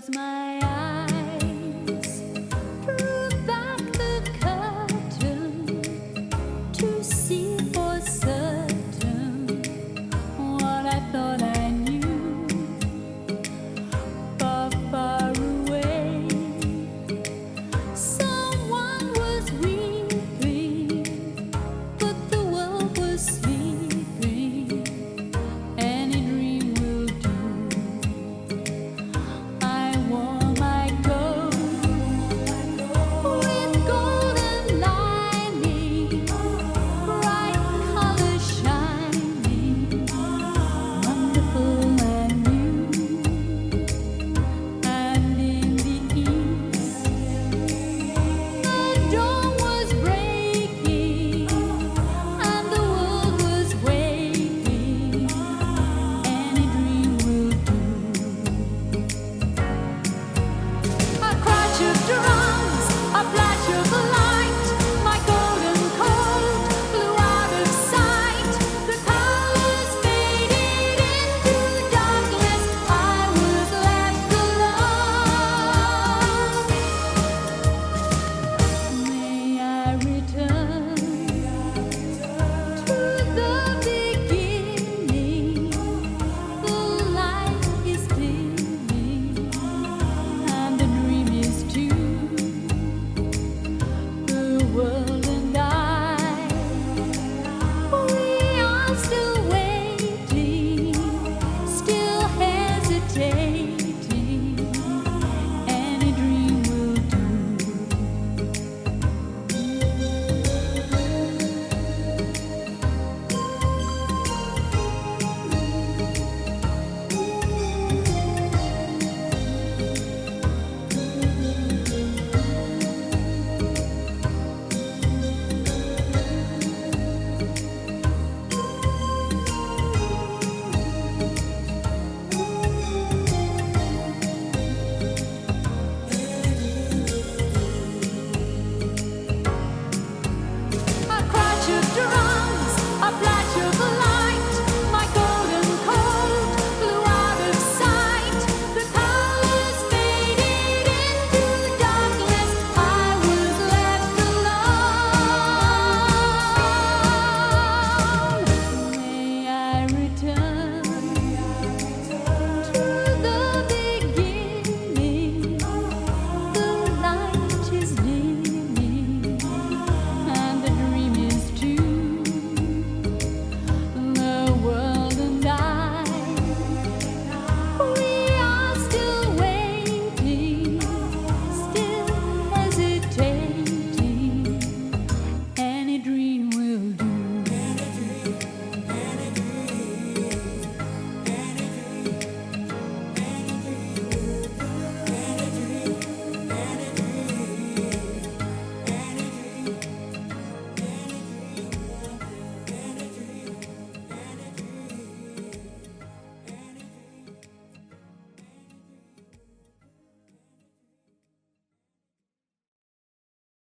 close my.